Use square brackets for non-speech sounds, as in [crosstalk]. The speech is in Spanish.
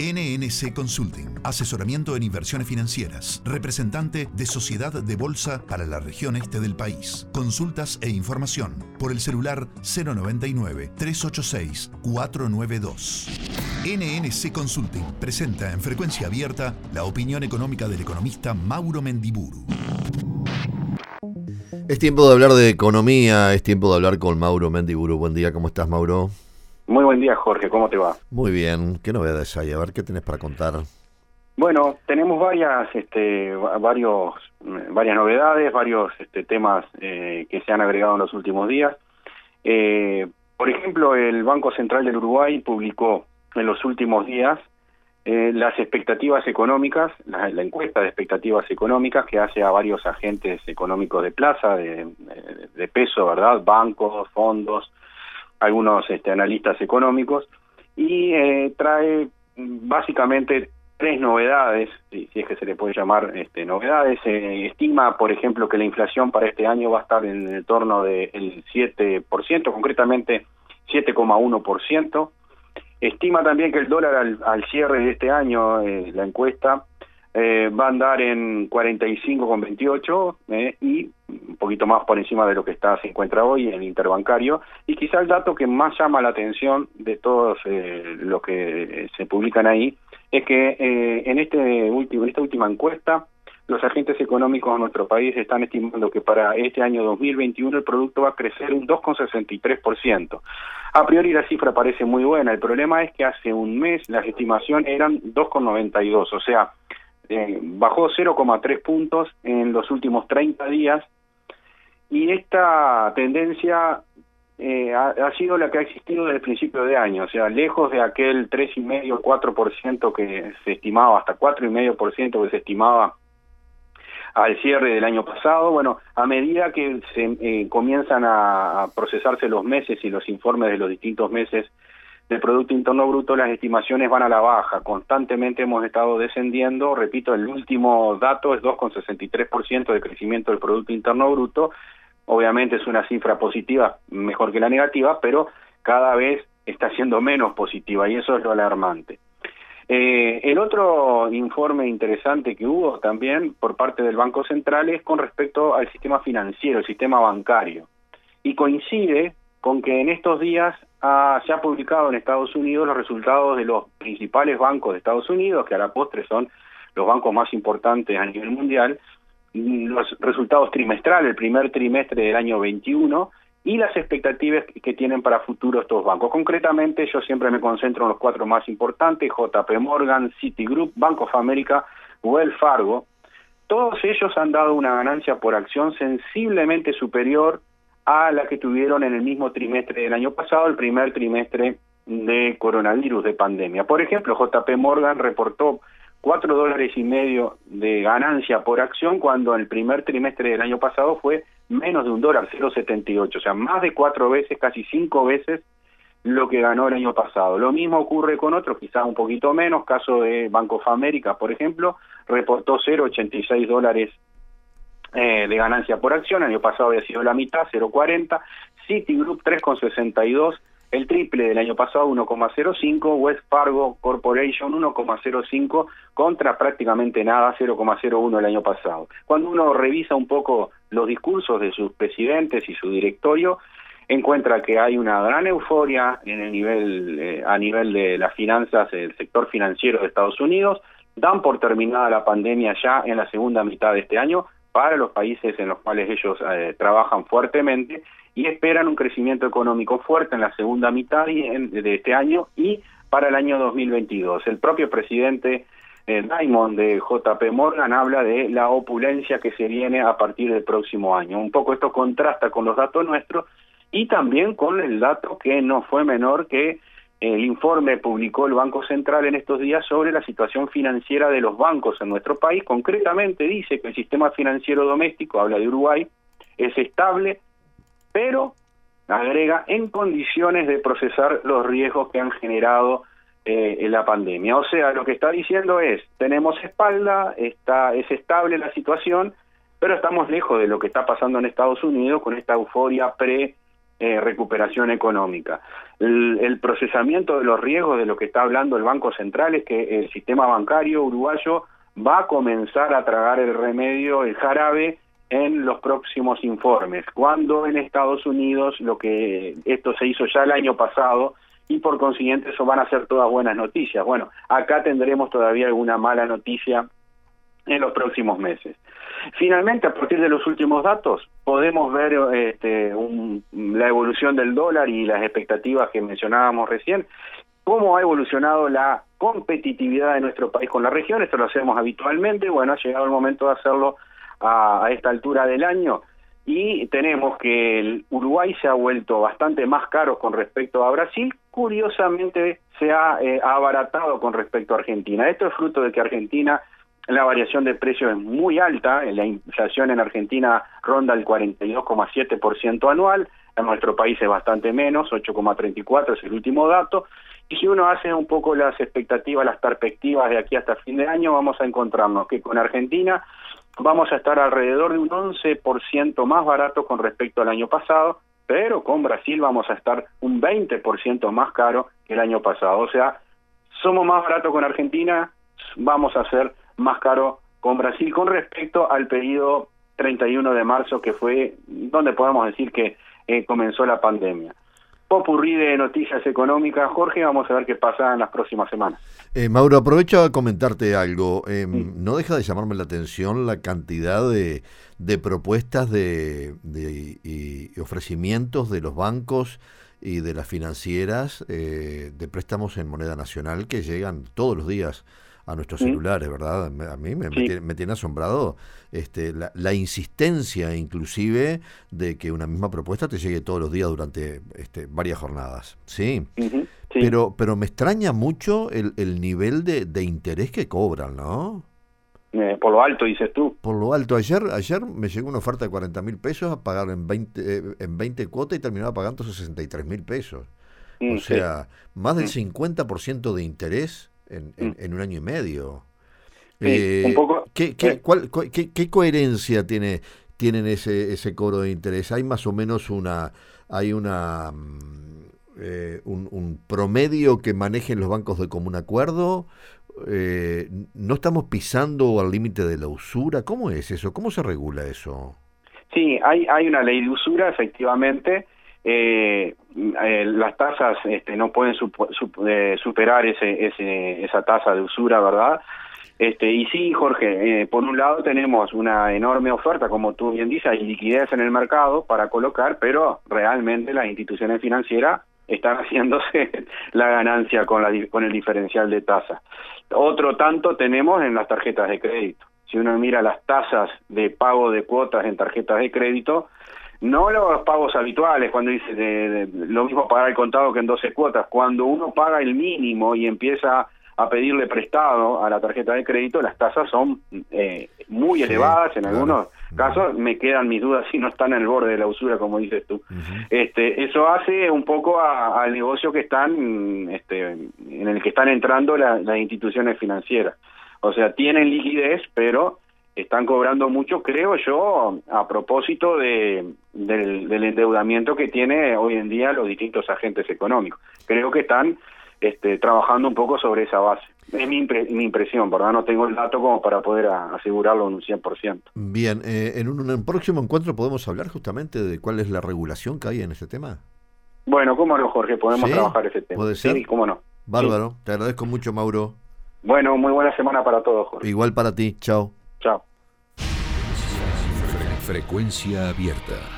NNC Consulting, asesoramiento en inversiones financieras, representante de Sociedad de Bolsa para la región este del país. Consultas e información por el celular 099-386-492. NNC Consulting presenta en frecuencia abierta la opinión económica del economista Mauro Mendiburu. Es tiempo de hablar de economía, es tiempo de hablar con Mauro Mendiburu. Buen día, ¿cómo estás, Mauro? Muy buen día, Jorge. ¿Cómo te va? Muy bien. ¿Qué novedades hay? A ver, ¿qué tenés para contar? Bueno, tenemos varias, este, varios, varias novedades, varios este, temas eh, que se han agregado en los últimos días. Eh, por ejemplo, el Banco Central del Uruguay publicó en los últimos días eh, las expectativas económicas, la, encuesta de expectativas económicas que hace a varios agentes económicos de plaza, de, de peso, ¿verdad? Bancos, fondos, algunos este, analistas económicos, y eh, trae básicamente tres novedades, si, es que se le puede llamar este, novedades. Se estima, por ejemplo, que la inflación para este año va a estar en el torno del 7%, concretamente 7,1%. Estima también que el dólar al, cierre de este año, eh, la encuesta, eh, va a andar en 45,28 eh, y un poquito más por encima de lo que está se encuentra hoy en el interbancario y quizá el dato que más llama la atención de todos eh, los que se publican ahí es que eh, en este último esta última encuesta los agentes económicos de nuestro país están estimando que para este año 2021 el producto va a crecer un 2,63%. A priori la cifra parece muy buena, el problema es que hace un mes las estimaciones eran 2,92, o sea, eh, bajó 0,3 puntos en los últimos 30 días y esta tendencia eh, ha, sido la que ha existido desde el principio de año, o sea, lejos de aquel 3,5, 4% que se estimaba, hasta 4,5% que se estimaba al cierre del año pasado. Bueno, a medida que se eh, comienzan a, procesarse los meses y los informes de los distintos meses del Producto Interno Bruto, las estimaciones van a la baja. Constantemente hemos estado descendiendo. Repito, el último dato es 2,63% de crecimiento del Producto Interno Bruto. Obviamente es una cifra positiva, mejor que la negativa, pero cada vez está siendo menos positiva y eso es lo alarmante. Eh, el otro informe interesante que hubo también por parte del Banco Central es con respecto al sistema financiero, el sistema bancario. Y coincide con que en estos días se ha publicado en Estados Unidos los resultados de los principales bancos de Estados Unidos, que a la postre son los bancos más importantes a nivel mundial, los resultados trimestrales, el primer trimestre del año 21, y las expectativas que tienen para futuro estos bancos. Concretamente, yo siempre me concentro en los cuatro más importantes, JP Morgan, Citigroup, Bank of America, Wells Fargo. Todos ellos han dado una ganancia por acción sensiblemente superior a la que tuvieron en el mismo trimestre del año pasado, el primer trimestre de coronavirus, de pandemia. Por ejemplo, JP Morgan reportó cuatro dólares y medio de ganancia por acción cuando el primer trimestre del año pasado fue menos de un dólar, 0,78, o sea, más de cuatro veces, casi cinco veces lo que ganó el año pasado. Lo mismo ocurre con otros, quizás un poquito menos, caso de Banco of America, por ejemplo, reportó 0,86 dólares eh, de ganancia por acción, el año pasado había sido la mitad, 0,40, Citigroup 3,62, el triple del año pasado 1,05, West Fargo Corporation 1,05 contra prácticamente nada 0,01 el año pasado. Cuando uno revisa un poco los discursos de sus presidentes y su directorio, encuentra que hay una gran euforia en el nivel eh, a nivel de las finanzas, el sector financiero de Estados Unidos, dan por terminada la pandemia ya en la segunda mitad de este año, para los países en los cuales ellos eh, trabajan fuertemente y esperan un crecimiento económico fuerte en la segunda mitad de este año y para el año 2022. El propio presidente eh, Diamond de JP Morgan habla de la opulencia que se viene a partir del próximo año. Un poco esto contrasta con los datos nuestros y también con el dato que no fue menor que el informe publicó el Banco Central en estos días sobre la situación financiera de los bancos en nuestro país. Concretamente dice que el sistema financiero doméstico, habla de Uruguay, es estable, pero agrega en condiciones de procesar los riesgos que han generado eh, la pandemia. O sea, lo que está diciendo es, tenemos espalda, está, es estable la situación, pero estamos lejos de lo que está pasando en Estados Unidos con esta euforia pre eh, recuperación económica. El, procesamiento de los riesgos de lo que está hablando el Banco Central es que el sistema bancario uruguayo va a comenzar a tragar el remedio, el jarabe, en los próximos informes, cuando en Estados Unidos lo que esto se hizo ya el año pasado y por consiguiente eso van a ser todas buenas noticias. Bueno, acá tendremos todavía alguna mala noticia en los próximos meses. Finalmente, a partir de los últimos datos, podemos ver este, la evolución del dólar y las expectativas que mencionábamos recién, cómo ha evolucionado la competitividad de nuestro país con la región. Esto lo hacemos habitualmente. Bueno, ha llegado el momento de hacerlo a, esta altura del año y tenemos que el Uruguay se ha vuelto bastante más caro con respecto a Brasil, curiosamente se ha eh, abaratado con respecto a Argentina. Esto es fruto de que Argentina la variación de precios es muy alta, la inflación en Argentina ronda el 42,7% anual, en nuestro país es bastante menos, 8,34 es el último dato, y si uno hace un poco las expectativas, las perspectivas de aquí hasta fin de año, vamos a encontrarnos que con Argentina vamos a estar alrededor de un 11% más barato con respecto al año pasado, pero con Brasil vamos a estar un 20% más caro que el año pasado. O sea, somos más baratos con Argentina, vamos a ser más caro con Brasil con respecto al periodo 31 de marzo, que fue donde podemos decir que eh, comenzó la pandemia popurrí de noticias económicas. Jorge, vamos a ver qué pasa en las próximas semanas. Eh, Mauro, aprovecho a comentarte algo. Em, no deja de llamarme la atención la cantidad de, propuestas de, y ofrecimientos de los bancos y de las financieras eh, de préstamos en moneda nacional que llegan todos los días a nuestros celulares, ¿verdad? A mí me, tiene, asombrado este, la, insistencia inclusive de que una misma propuesta te llegue todos los días durante este, varias jornadas, ¿sí? Pero, pero me extraña mucho el, el nivel de, de, interés que cobran, ¿no? Eh, por lo alto, dices tú. Por lo alto. Ayer ayer me llegó una oferta de 40 mil pesos a pagar en 20, eh, en 20 cuotas y terminaba pagando 63 mil pesos. Mm, o sea, más del 50% mm. de interés en, mm. en, un año y medio. Eh, un poco, ¿qué, qué, eh. cuál, qué, qué, coherencia tiene tienen ese, ese cobro de interés? ¿Hay más o menos una, hay una mm, eh, un, un, promedio que manejen los bancos de común acuerdo? Eh, ¿No estamos pisando al límite de la usura? ¿Cómo es eso? ¿Cómo se regula eso? Sí, hay, hay una ley de usura, efectivamente, eh, eh, las tasas este, no pueden eh, superar ese, ese, esa tasa de usura, ¿verdad? Este, y sí, Jorge, eh, por un lado tenemos una enorme oferta, como tú bien dices, hay liquidez en el mercado para colocar, pero realmente las instituciones financieras están [laughs] haciéndose la ganancia con, la, con el diferencial de tasa. Otro tanto tenemos en las tarjetas de crédito. Si uno mira las tasas de pago de cuotas en tarjetas de crédito, no los pagos habituales, cuando dice de, lo mismo pagar el contado que en 12 cuotas, cuando uno paga el mínimo y empieza a pedirle prestado a la tarjeta de crédito, las tasas son eh, muy elevadas, en algunos casos. Me quedan mis dudas si no están en el borde de la usura, como dices tú. este, eso hace un poco al negocio que están, este, en el que están entrando las instituciones financieras. O sea, tienen liquidez, pero están cobrando mucho, creo yo, a propósito de, del, endeudamiento que tiene hoy en día los distintos agentes económicos. Creo que están este, trabajando un poco sobre esa base. Es mi, mi impresión, ¿verdad? No tengo el dato como para poder asegurarlo en un 100%. Bien, eh, en, un, próximo encuentro podemos hablar justamente de cuál es la regulación que hay en este tema. Bueno, cómo no, Jorge, podemos trabajar ese tema. ¿Puede ser? Sí, cómo no. Bárbaro, te agradezco mucho, Mauro. Bueno, muy buena semana para todos, Jorge. Igual para ti, chao. Chao. Frecuencia abierta.